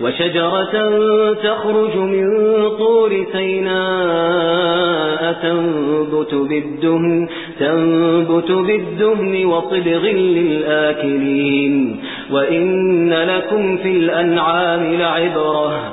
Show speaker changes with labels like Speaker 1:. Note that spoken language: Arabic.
Speaker 1: وشجرة تخرج من طور سيناء تنبت بالدهن, تنبت بالدهن وصبغ للآكلين. وإن لكم في الأنعام لعبرة.